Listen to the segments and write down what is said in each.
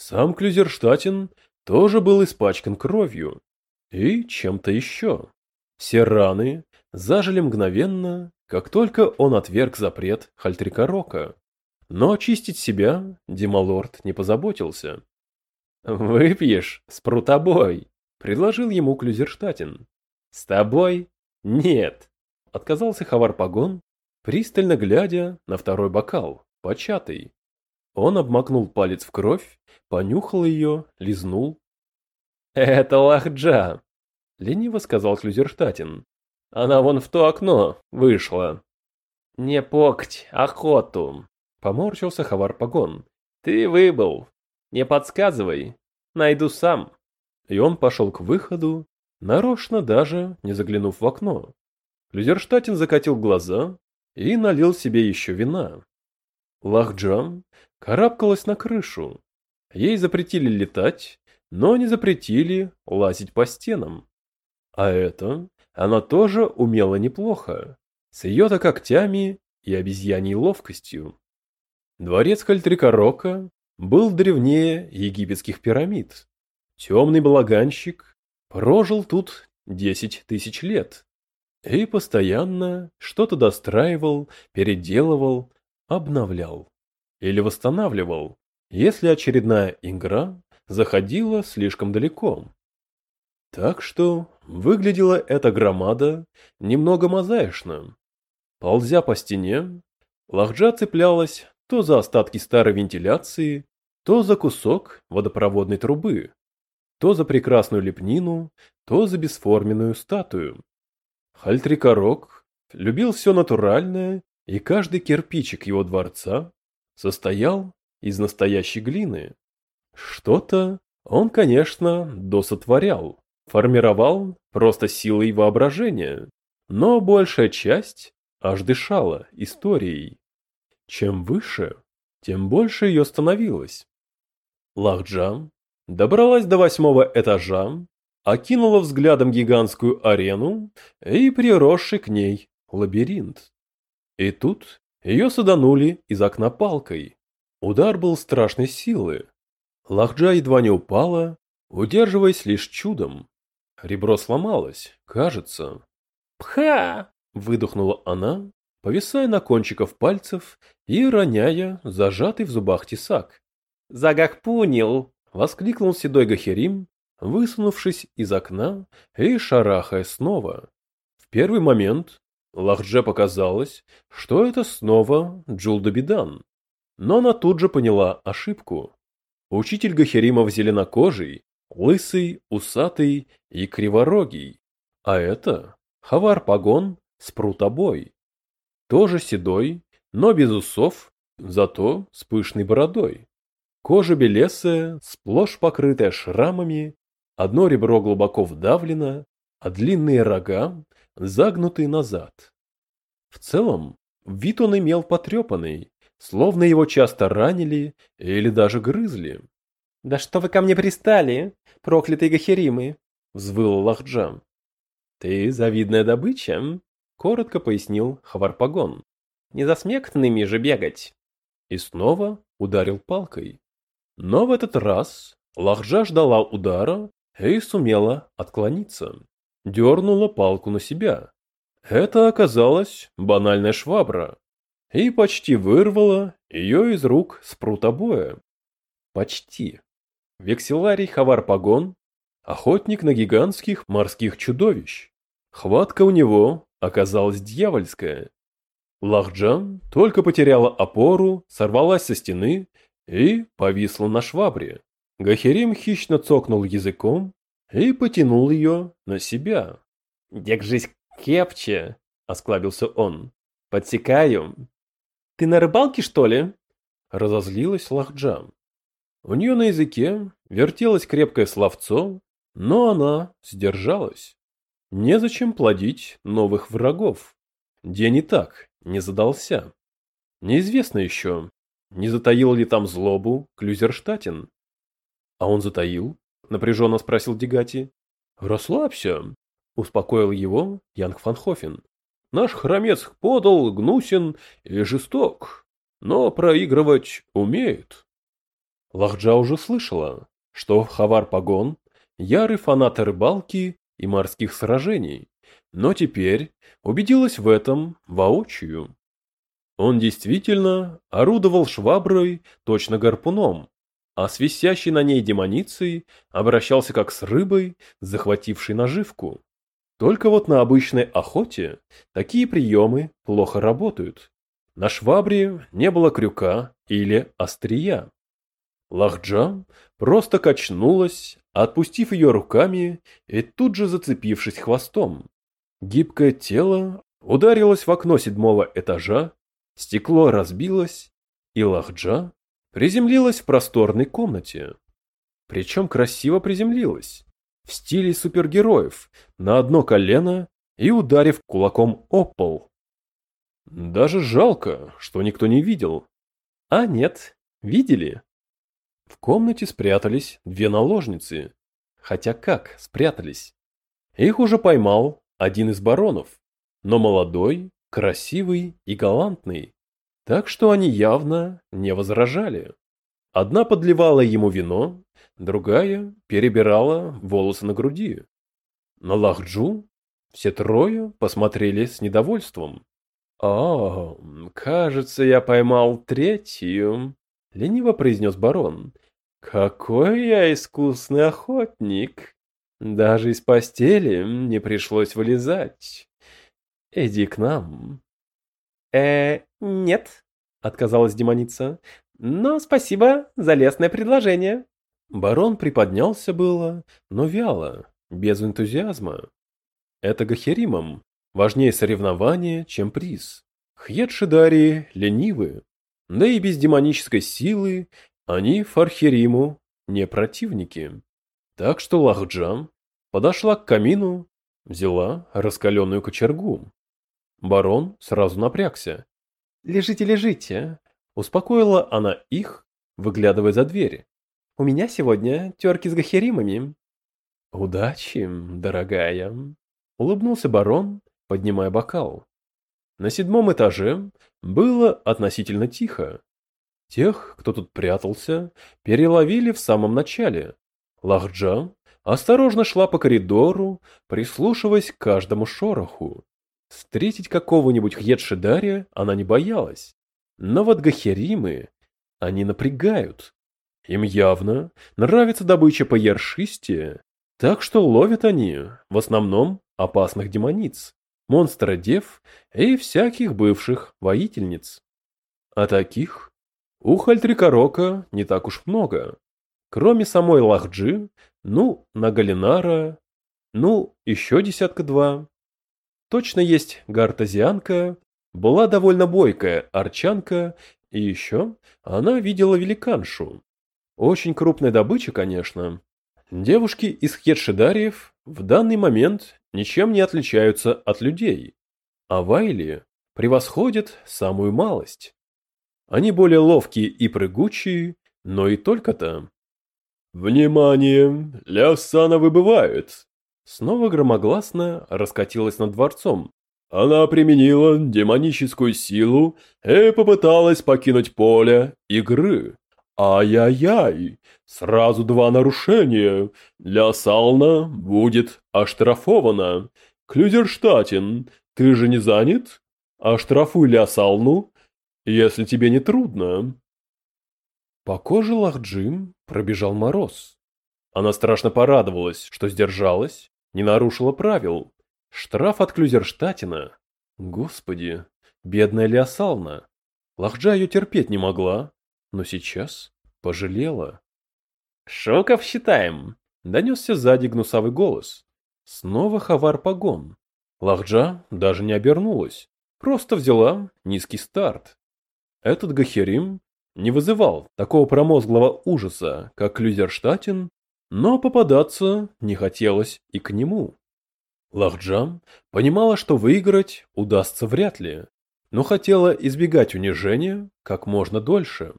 Сам Клюзерштатен тоже был испачкан кровью и чем-то еще. Все раны зажили мгновенно, как только он отверг запрет Хальтрикорока. Но очистить себя Дималорд не позаботился. «Выпьешь с прутобой», — предложил ему Клюзерштатен. «С тобой? Нет», — отказался Хавар Пагон, пристально глядя на второй бокал, початый. Он обмакнул палец в кровь, понюхал ее, лизнул. «Это лахджа», — лениво сказал Клюзерштатен. «Она вон в то окно вышла». «Не покть охоту», — поморщился Хавар Пагон. «Ты выбыл, не подсказывай, найду сам. И он пошел к выходу, нарочно даже не заглянув в окно. Люзерштатин закатил глаза и налил себе еще вина. Лахджам карабкалась на крышу. Ей запретили летать, но не запретили лазить по стенам. А это она тоже умела неплохо, с ее-то когтями и обезьяньей ловкостью. Дворец Хальтрикорока был древнее египетских пирамид. Темный балаганщик прожил тут десять тысяч лет и постоянно что-то достраивал, переделывал, обновлял или восстанавливал, если очередная игра заходила слишком далеко. Так что выглядела эта громада немного мозаично. Ползя по стене, Лахджа цеплялась то за остатки старой вентиляции, то за кусок водопроводной трубы, то за прекрасную лепнину, то за бесформенную статую. Хальтрикорок любил все натуральное, и каждый кирпичик его дворца состоял из настоящей глины. Что-то он, конечно, досотворял, формировал просто силой воображения, но большая часть аж дышала историей. Чем выше, тем больше ее становилось. Лахджан добралась до восьмого этажа, окинула взглядом гигантскую арену и приросший к ней лабиринт. И тут ее саданули из окна палкой. Удар был страшной силы. Лахджа едва не упала, удерживаясь лишь чудом. Ребро сломалось, кажется. «Пха!» – выдохнула она, повисая на кончиках пальцев и роняя зажатый в зубах тесак. «Загахпунил!» — воскликнул седой Гахерим, высунувшись из окна и шарахая снова. В первый момент Лахдже показалось, что это снова Джулдобидан, но она тут же поняла ошибку. Учитель Гахеримов зеленокожий, лысый, усатый и криворогий, а это Хавар Пагон с прутобой. Тоже седой, но без усов, зато с пышной бородой. Кожа белесая, сплошь покрытая шрамами, одно ребро глубоко вдавлено, а длинные рога загнуты назад. В целом, вид он имел потрепанный, словно его часто ранили или даже грызли. «Да что вы ко мне пристали, проклятые гахеримы?» — взвыл Лахджам. «Ты завидная добыча?» — коротко пояснил Хаварпагон. «Не за смектными же бегать!» И снова ударил палкой. Но в этот раз Лахджа ждала удара и сумела отклониться. Дернула палку на себя. Это оказалась банальная швабра. И почти вырвала ее из рук с прутобоя. Почти. Векселарий Хавар-Пагон – охотник на гигантских морских чудовищ. Хватка у него оказалась дьявольская. Лахджан только потеряла опору, сорвалась со стены и повисла на швабре. Гахерим хищно цокнул языком и потянул ее на себя. «Держись кепче!» — осклабился он. «Подсекаю!» «Ты на рыбалке, что ли?» — разозлилась Лахджам. У нее на языке вертелось крепкое словцо, но она сдержалась. Незачем плодить новых врагов. День и так не задался. Неизвестно еще, не затаил ли там злобу Клюзерштатен? А он затаил? Напряженно спросил Дегати. Расслабься, успокоил его Янг Фанхофен. Наш хромец подал, гнусен и жесток, но проигрывать умеет. Лахджа уже слышала, что Хавар Пагон – ярый фанат рыбалки и морских сражений, но теперь убедилась в этом воочию. Он действительно орудовал шваброй точно гарпуном, а с висящей на ней демоницей обращался как с рыбой, захватившей наживку. Только вот на обычной охоте такие приемы плохо работают. На швабре не было крюка или острия. Лахджа просто качнулась, отпустив ее руками и тут же зацепившись хвостом. Гибкое тело ударилось в окно седьмого этажа, стекло разбилось, и Лахджа приземлилась в просторной комнате. Причем красиво приземлилась, в стиле супергероев, на одно колено и ударив кулаком о пол. Даже жалко, что никто не видел. А нет, видели. В комнате спрятались две наложницы. Хотя как спрятались? Их уже поймал один из баронов, но молодой, красивый и галантный. Так что они явно не возражали. Одна подливала ему вино, другая перебирала волосы на груди. На Лахджу все трое посмотрели с недовольством. «О, кажется, я поймал третью», — лениво произнес барон. «Какой я искусный охотник! Даже из постели не пришлось вылезать. Иди к нам». «Э, нет», — отказалась демоница. «Но спасибо за лестное предложение». Барон приподнялся было, но вяло, без энтузиазма. Это Гахеримом важнее соревнования, чем приз. Хьедшидари ленивы, да и без демонической силы они Фархериму не противники. Так что Лахджам подошла к камину, взяла раскаленную кочергу. Барон сразу напрягся. «Лежите, лежите!» Успокоила она их, выглядывая за дверь. «У меня сегодня терки с гахеримами». «Удачи, дорогая!» Улыбнулся барон, поднимая бокал. На седьмом этаже было относительно тихо. Тех, кто тут прятался, переловили в самом начале. Лахджа осторожно шла по коридору, прислушиваясь к каждому шороху. Встретить какого-нибудь Хьедшидария она не боялась. Но вот Гахеримы, они напрягают. Им явно нравится добыча по яршисте, так что ловят они в основном опасных демониц, монстра-дев и всяких бывших воительниц. А таких у Хальтрикорока не так уж много. Кроме самой Лахджи, ну, Нагалинара, ну, еще десятка-два. Точно есть гартазианка, была довольно бойкая арчанка, и еще она видела великаншу. Очень крупная добыча, конечно. Девушки из Хедшидариев в данный момент ничем не отличаются от людей, а Вайли превосходят самую малость. Они более ловкие и прыгучие, но и только-то. «Внимание! Лясана выбывает!» Снова громогласно раскатилась над дворцом. Она применила демоническую силу и попыталась покинуть поле игры. Ай-яй-яй, сразу два нарушения. Для Сална будет оштрафовано. Клюзерштатен, ты же не занят? Оштрафуй Ля Салну, если тебе не трудно. По коже Лахджим пробежал мороз. Она страшно порадовалась, что сдержалась не нарушила правил. Штраф от Клюзерштатина. Господи, бедная Леосална. Лахджа ее терпеть не могла, но сейчас пожалела. «Шоков считаем!» — донесся сзади гнусавый голос. Снова Хавар погон. Лахджа даже не обернулась, просто взяла низкий старт. Этот Гахерим не вызывал такого промозглого ужаса, как Клюзерштатин но попадаться не хотелось и к нему. Лахджам понимала, что выиграть удастся вряд ли, но хотела избегать унижения как можно дольше.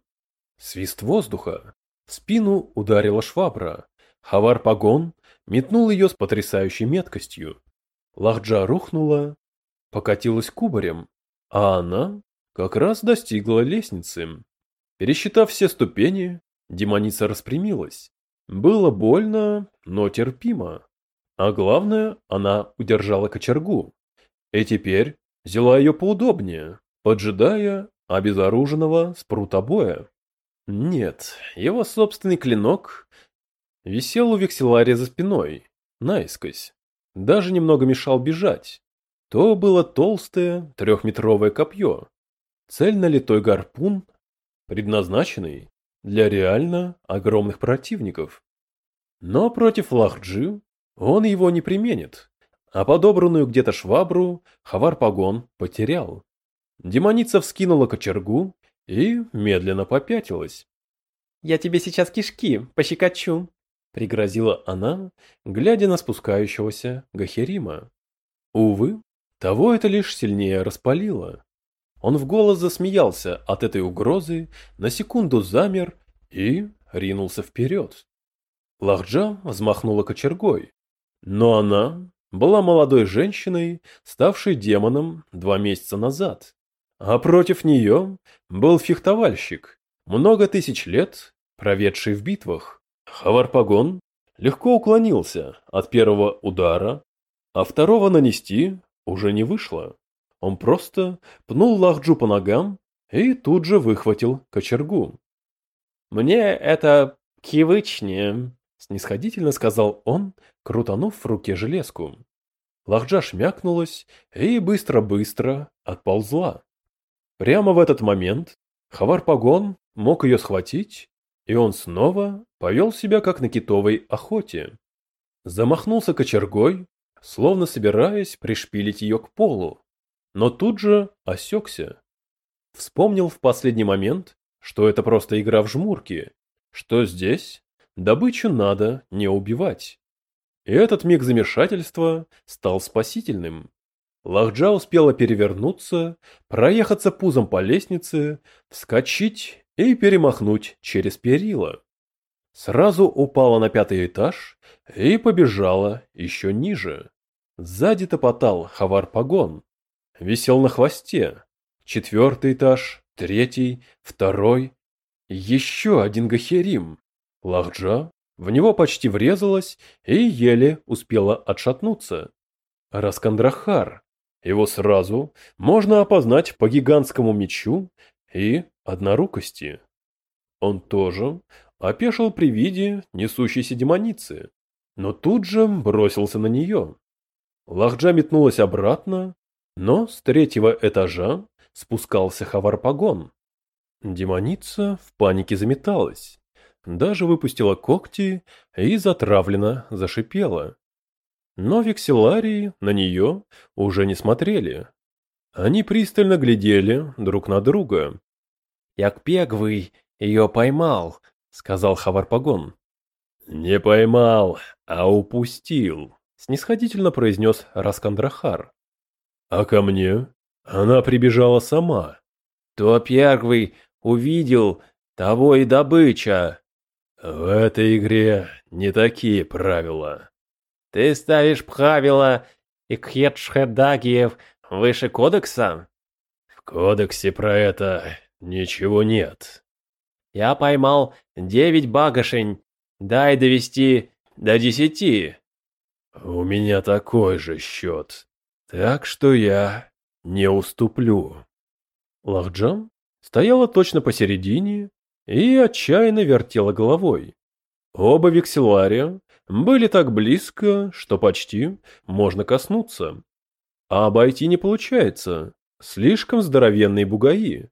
Свист воздуха. В спину ударила швабра. Хавар Пагон метнул ее с потрясающей меткостью. Лахджа рухнула, покатилась кубарем, а она как раз достигла лестницы. Пересчитав все ступени, демоница распрямилась. Было больно, но терпимо. А главное, она удержала кочергу. И теперь взяла ее поудобнее, поджидая обезоруженного спрутобоя. Нет, его собственный клинок висел у векселария за спиной, наискось. Даже немного мешал бежать. То было толстое трехметровое копье, цельно литой гарпун, предназначенный для реально огромных противников. Но против Лахджи он его не применит, а подобранную где-то швабру Хавар-Пагон потерял. Демоница вскинула кочергу и медленно попятилась. «Я тебе сейчас кишки пощекочу», — пригрозила она, глядя на спускающегося Гахерима. Увы, того это лишь сильнее распалило. Он в голос засмеялся от этой угрозы, на секунду замер и ринулся вперед. Лахджа взмахнула кочергой, но она была молодой женщиной, ставшей демоном два месяца назад. А против нее был фехтовальщик, много тысяч лет проведший в битвах. Хаварпагон легко уклонился от первого удара, а второго нанести уже не вышло. Он просто пнул Лахджу по ногам и тут же выхватил кочергу. «Мне это кивычнее», — снисходительно сказал он, крутанув в руке железку. Лахджа шмякнулась и быстро-быстро отползла. Прямо в этот момент Хавар-Пагон мог ее схватить, и он снова повел себя как на китовой охоте. Замахнулся кочергой, словно собираясь пришпилить ее к полу но тут же осекся. Вспомнил в последний момент, что это просто игра в жмурки, что здесь добычу надо не убивать. И этот миг замешательства стал спасительным. Лахджа успела перевернуться, проехаться пузом по лестнице, вскочить и перемахнуть через перила. Сразу упала на пятый этаж и побежала еще ниже. Сзади топотал Хавар-Пагон висел на хвосте. Четвертый этаж, третий, второй. Еще один гахерим. Лахджа в него почти врезалась и еле успела отшатнуться. Раскандрахар. Его сразу можно опознать по гигантскому мечу и однорукости. Он тоже опешил при виде несущейся демоницы, но тут же бросился на нее. Лахджа метнулась обратно, но с третьего этажа спускался Хаварпагон. Демоница в панике заметалась, даже выпустила когти и затравленно зашипела. Но векселарии на нее уже не смотрели. Они пристально глядели друг на друга. «Як пегвый ее поймал», — сказал Хаварпагон. «Не поймал, а упустил», — снисходительно произнес Раскандрахар. А ко мне она прибежала сама. То первый увидел, того и добыча. В этой игре не такие правила. Ты ставишь правила и Кхетшхедагиев выше кодекса? В кодексе про это ничего нет. Я поймал девять багашень. Дай довести до десяти. У меня такой же счет. Так что я не уступлю. Лахджам стояла точно посередине и отчаянно вертела головой. Оба векселария были так близко, что почти можно коснуться. А обойти не получается, слишком здоровенные бугаи.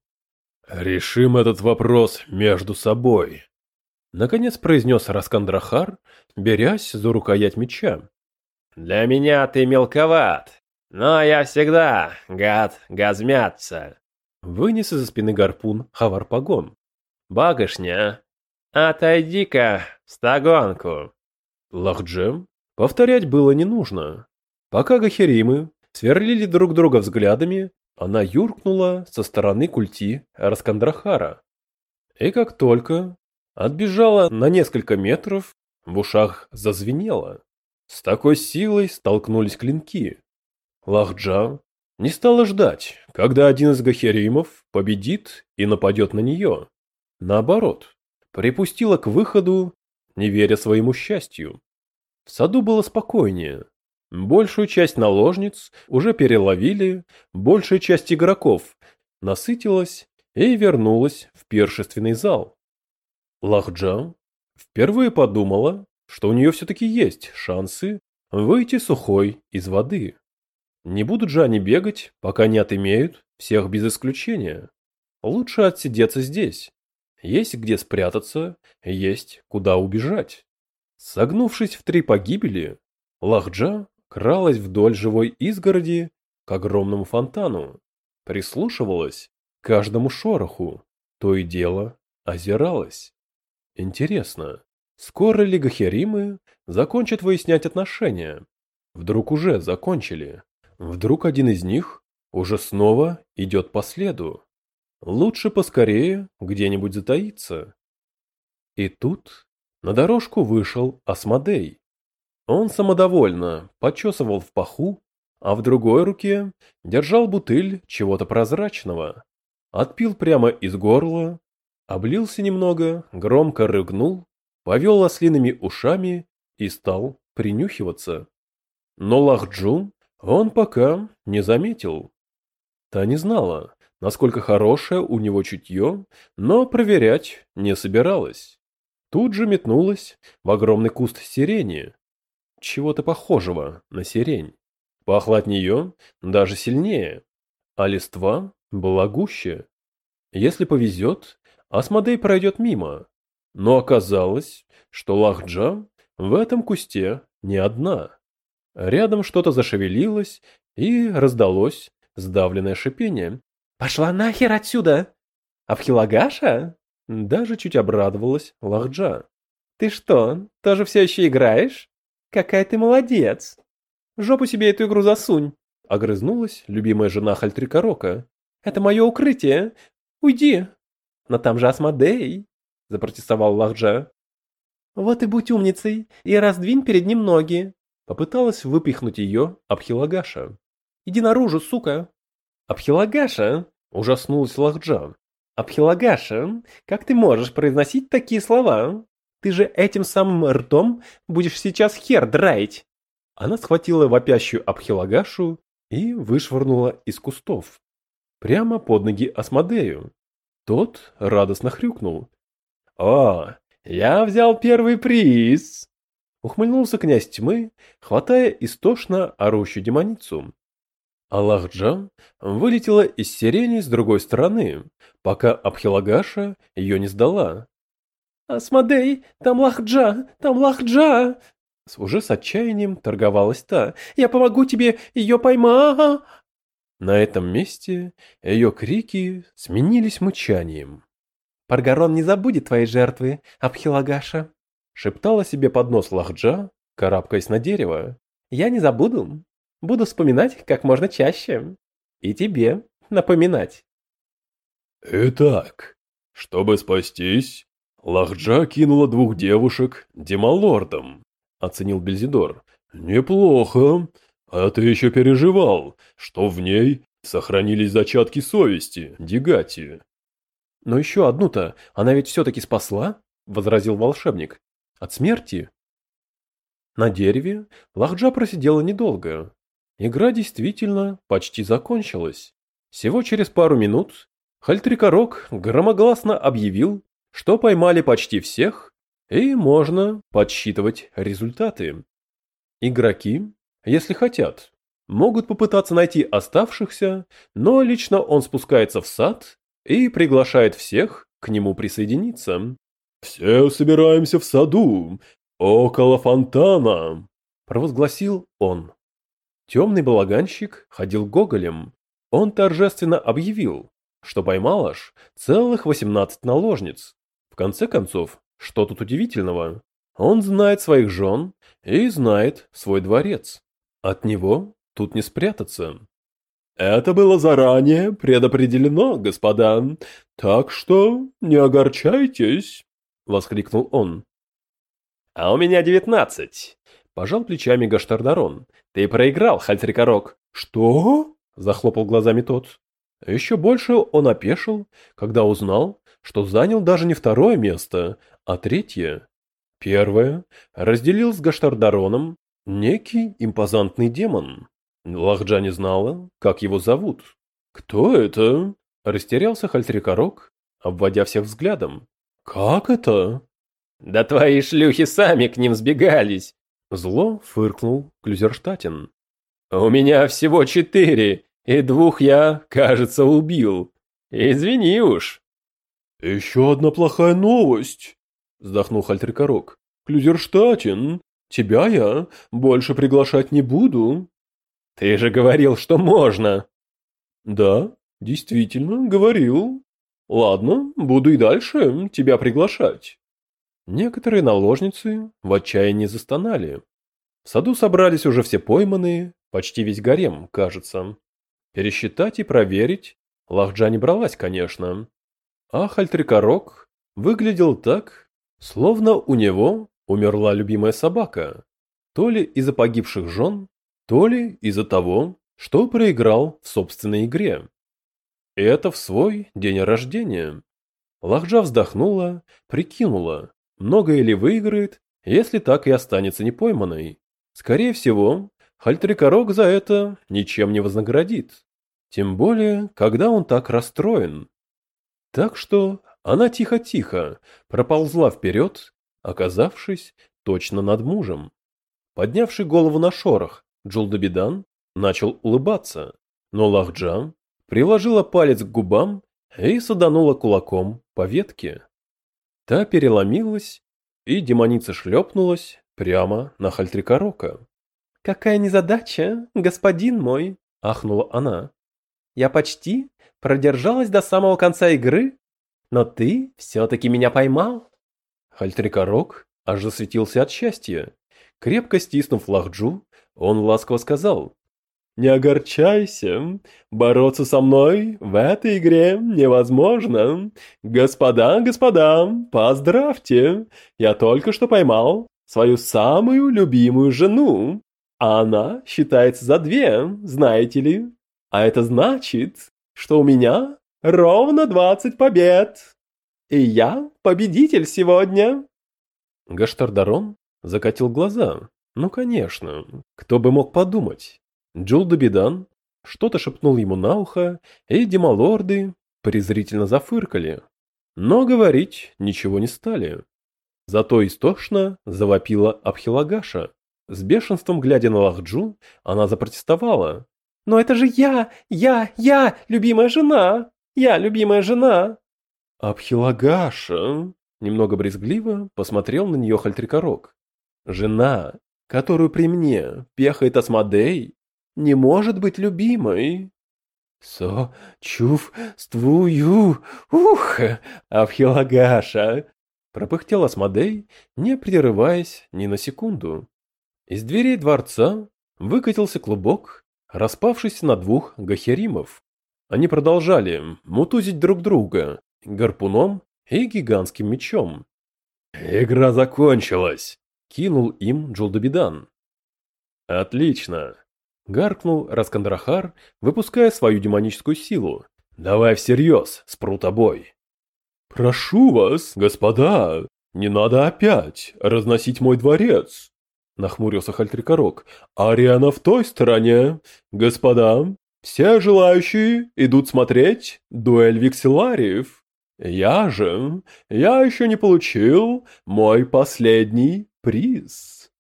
«Решим этот вопрос между собой», — наконец произнес Раскандрахар, берясь за рукоять меча. «Для меня ты мелковат», но я всегда, гад, газмятся. Вынес из-за спины гарпун Хаварпагон. Багашня, отойди-ка в стагонку. Лахджем повторять было не нужно. Пока гахеримы сверлили друг друга взглядами, она юркнула со стороны культи Раскандрахара. И как только отбежала на несколько метров, в ушах зазвенело. С такой силой столкнулись клинки. Лахджа не стала ждать, когда один из гахеримов победит и нападет на нее. Наоборот, припустила к выходу, не веря своему счастью. В саду было спокойнее. Большую часть наложниц уже переловили, большая часть игроков насытилась и вернулась в пиршественный зал. Лахджа впервые подумала, что у нее все-таки есть шансы выйти сухой из воды. Не будут же они бегать, пока не отымеют всех без исключения. Лучше отсидеться здесь. Есть где спрятаться, есть куда убежать. Согнувшись в три погибели, Лахджа кралась вдоль живой изгороди к огромному фонтану, прислушивалась к каждому шороху, то и дело озиралась. Интересно, скоро ли Гахеримы закончат выяснять отношения? Вдруг уже закончили? Вдруг один из них уже снова идет по следу? Лучше поскорее где-нибудь затаиться. И тут на дорожку вышел Асмодей. Он самодовольно почесывал в паху, а в другой руке держал бутыль чего-то прозрачного. Отпил прямо из горла, облился немного, громко рыгнул, повел ослиными ушами и стал принюхиваться. Но Лахджу он пока не заметил. Та не знала, насколько хорошее у него чутье, но проверять не собиралась. Тут же метнулась в огромный куст сирени. Чего-то похожего на сирень. Пахло от нее даже сильнее, а листва была гуще. Если повезет, Асмодей пройдет мимо. Но оказалось, что Лахджа в этом кусте не одна. Рядом что-то зашевелилось и раздалось сдавленное шипение. «Пошла нахер отсюда!» «Абхилагаша?» Даже чуть обрадовалась Лахджа. «Ты что, тоже все еще играешь? Какая ты молодец! Жопу себе эту игру засунь!» Огрызнулась любимая жена Хальтрикорока. «Это мое укрытие! Уйди!» «Но там же Асмодей!» Запротестовал Лахджа. «Вот и будь умницей и раздвинь перед ним ноги!» Попыталась выпихнуть ее Абхилагаша. «Иди наружу, сука!» «Абхилагаша!» – ужаснулась Лахджан. «Абхилагаша, как ты можешь произносить такие слова? Ты же этим самым ртом будешь сейчас хер драить!» Она схватила вопящую Абхилагашу и вышвырнула из кустов. Прямо под ноги Асмодею. Тот радостно хрюкнул. «О, я взял первый приз!» Ухмыльнулся князь тьмы, хватая истошно орущую демоницу. Аллахджа вылетела из сирени с другой стороны, пока Абхилагаша ее не сдала. «Асмодей, там Лахджа, там Лахджа!» Уже с отчаянием торговалась та. «Я помогу тебе ее поймать!» На этом месте ее крики сменились мычанием. «Паргарон не забудет твоей жертвы, Абхилагаша!» Шептала себе под нос Лахджа, карабкаясь на дерево. «Я не забуду!» Буду вспоминать как можно чаще. И тебе напоминать. Итак, чтобы спастись, Лахджа кинула двух девушек демалордом, оценил Бельзидор. Неплохо. А ты еще переживал, что в ней сохранились зачатки совести, Дигати. Но еще одну-то она ведь все-таки спасла, возразил волшебник. От смерти. На дереве Лахджа просидела недолго. Игра действительно почти закончилась. Всего через пару минут Хальтрикорок громогласно объявил, что поймали почти всех, и можно подсчитывать результаты. Игроки, если хотят, могут попытаться найти оставшихся, но лично он спускается в сад и приглашает всех к нему присоединиться. «Все собираемся в саду, около фонтана», – провозгласил он. Темный балаганщик ходил гоголем. Он торжественно объявил, что поймал аж целых 18 наложниц. В конце концов, что тут удивительного? Он знает своих жен и знает свой дворец. От него тут не спрятаться. Это было заранее предопределено, господа, так что не огорчайтесь, воскликнул он. А у меня девятнадцать, пожал плечами Гаштардарон «Ты проиграл, Хальтрикорок!» «Что?» – захлопал глазами тот. Еще больше он опешил, когда узнал, что занял даже не второе место, а третье. Первое разделил с Гаштардароном некий импозантный демон. Лахджа не знала, как его зовут. «Кто это?» – растерялся Хальтрикорок, обводя всех взглядом. «Как это?» «Да твои шлюхи сами к ним сбегались!» Зло фыркнул Клюзерштатен. «У меня всего четыре, и двух я, кажется, убил. Извини уж». «Еще одна плохая новость», — вздохнул Хальтрикорок. «Клюзерштатен, тебя я больше приглашать не буду». «Ты же говорил, что можно!» «Да, действительно, говорил. Ладно, буду и дальше тебя приглашать». Некоторые наложницы в отчаянии застонали. В саду собрались уже все пойманные, почти весь гарем, кажется. Пересчитать и проверить Лахджа не бралась, конечно. А Хальтрикорок выглядел так, словно у него умерла любимая собака. То ли из-за погибших жен, то ли из-за того, что проиграл в собственной игре. И это в свой день рождения. Лахджа вздохнула, прикинула, многое ли выиграет, если так и останется непойманной. Скорее всего, Хальтрикорок за это ничем не вознаградит. Тем более, когда он так расстроен. Так что она тихо-тихо проползла вперед, оказавшись точно над мужем. Поднявший голову на шорох, Джулдабидан начал улыбаться, но Лахджан приложила палец к губам и саданула кулаком по ветке. Та переломилась, и демоница шлепнулась прямо на Хальтрикорока. «Какая незадача, господин мой!» – ахнула она. «Я почти продержалась до самого конца игры, но ты все-таки меня поймал!» Хальтрикорок аж засветился от счастья. Крепко стиснув Лахджу, он ласково сказал не огорчайся, бороться со мной в этой игре невозможно. Господа, господа, поздравьте, я только что поймал свою самую любимую жену. А она считается за две, знаете ли. А это значит, что у меня ровно двадцать побед. И я победитель сегодня. Гаштардарон закатил глаза. Ну, конечно, кто бы мог подумать. Джул Добидан что-то шепнул ему на ухо, и демалорды презрительно зафыркали. Но говорить ничего не стали. Зато истошно завопила Абхилагаша. С бешенством глядя на Лахджу, она запротестовала. «Но это же я! Я! Я! Любимая жена! Я любимая жена!» Абхилагаша! Немного брезгливо посмотрел на нее Хальтрикорок. «Жена, которую при мне пехает Асмодей, не может быть любимой. Со чувствую, ух, Авхилагаша, пропыхтел Асмодей, не прерываясь ни на секунду. Из дверей дворца выкатился клубок, распавшийся на двух гахеримов. Они продолжали мутузить друг друга гарпуном и гигантским мечом. «Игра закончилась!» — кинул им Джулдобидан. «Отлично!» Гаркнул Раскандрахар, выпуская свою демоническую силу. «Давай всерьез, спрутобой!» «Прошу вас, господа, не надо опять разносить мой дворец!» Нахмурился Хальтрикорок. «Ариана в той стороне! Господа, все желающие идут смотреть дуэль викселариев. Я же, я еще не получил мой последний приз!»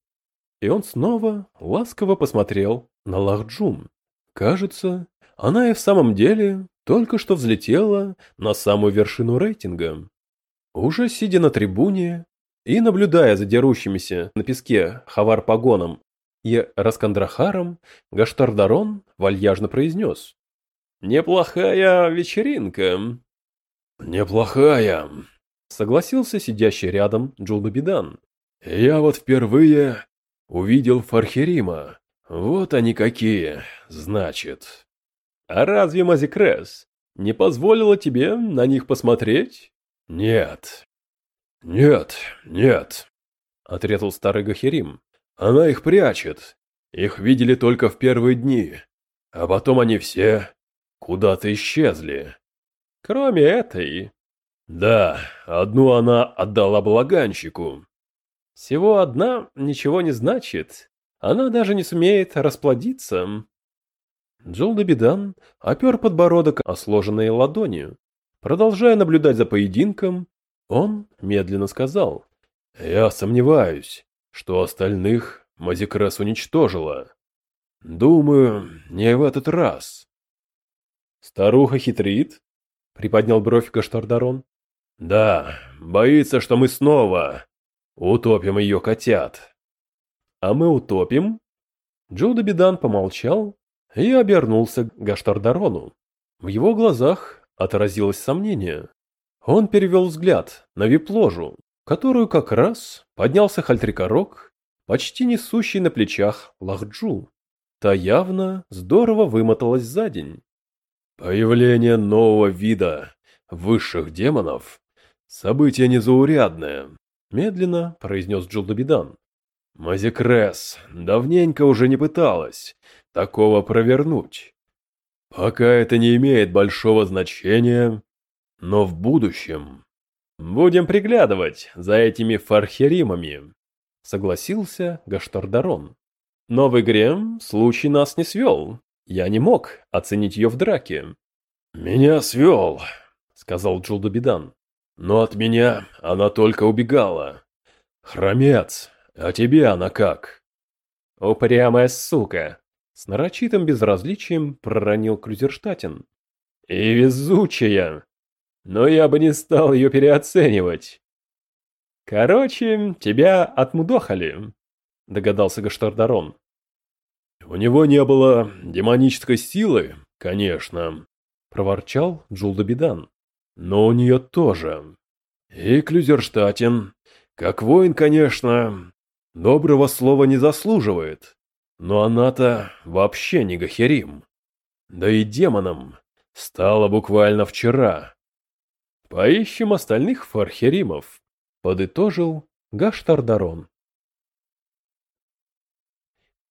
И он снова ласково посмотрел на Лахджун. Кажется, она и в самом деле только что взлетела на самую вершину рейтинга. Уже сидя на трибуне и наблюдая за дерущимися на песке Хавар-Пагоном и Раскандрахаром, Гаштардарон вальяжно произнес. «Неплохая вечеринка». «Неплохая», — согласился сидящий рядом Джулбабидан. «Я вот впервые увидел Фархерима. Вот они какие, значит. А разве Мазикрес не позволила тебе на них посмотреть? Нет. Нет, нет, отрезал старый Гахерим. Она их прячет. Их видели только в первые дни. А потом они все куда-то исчезли. Кроме этой. Да, одну она отдала балаганщику. Всего одна ничего не значит. Она даже не сумеет расплодиться. Джолдобидан опер подбородок о сложенные ладони. Продолжая наблюдать за поединком, он медленно сказал. «Я сомневаюсь, что остальных Мазикрес уничтожила. Думаю, не в этот раз». «Старуха хитрит?» — приподнял бровь Гаштардарон. «Да, боится, что мы снова утопим ее котят». «А мы утопим?» Джуда Бидан помолчал и обернулся к Гаштардарону. В его глазах отразилось сомнение. Он перевел взгляд на випложу, которую как раз поднялся Хальтрикорок, почти несущий на плечах Лахджу. Та явно здорово вымоталась за день. Появление нового вида высших демонов – событие незаурядное, медленно произнес Джулдобидан. Мазикрес давненько уже не пыталась такого провернуть. Пока это не имеет большого значения, но в будущем... Будем приглядывать за этими фархеримами, согласился Гаштардарон. Но в игре случай нас не свел. Я не мог оценить ее в драке. Меня свел, сказал Джулдобидан. Но от меня она только убегала. Хромец, а тебе она как? Упрямая сука, с нарочитым безразличием проронил Крюзерштатен. И везучая но я бы не стал ее переоценивать. Короче, тебя отмудохали, догадался Гаштардарон. У него не было демонической силы, конечно, проворчал Джулдобидан. Но у нее тоже. И Клюзерштатен, как воин, конечно, доброго слова не заслуживает. Но она-то вообще не Гахерим. Да и демоном стала буквально вчера. Поищем остальных фархеримов, подытожил Гаштардарон.